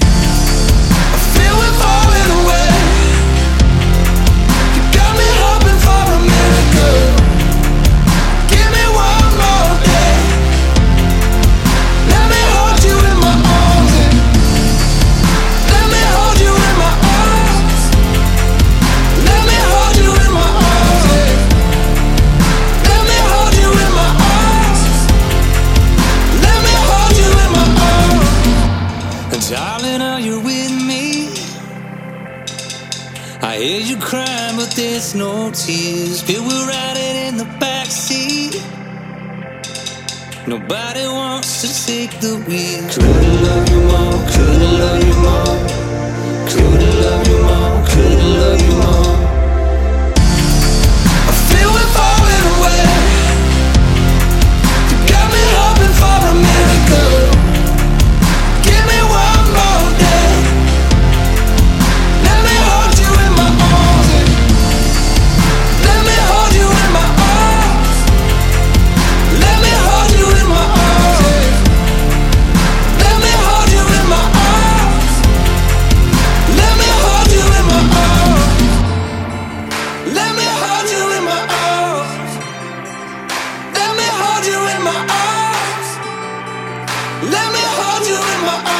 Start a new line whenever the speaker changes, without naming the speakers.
Fear we're falling away. I hear you crying, but there's no tears. Feel we're riding in the backseat. Nobody wants to take the wheel. Let me hold you in my arms.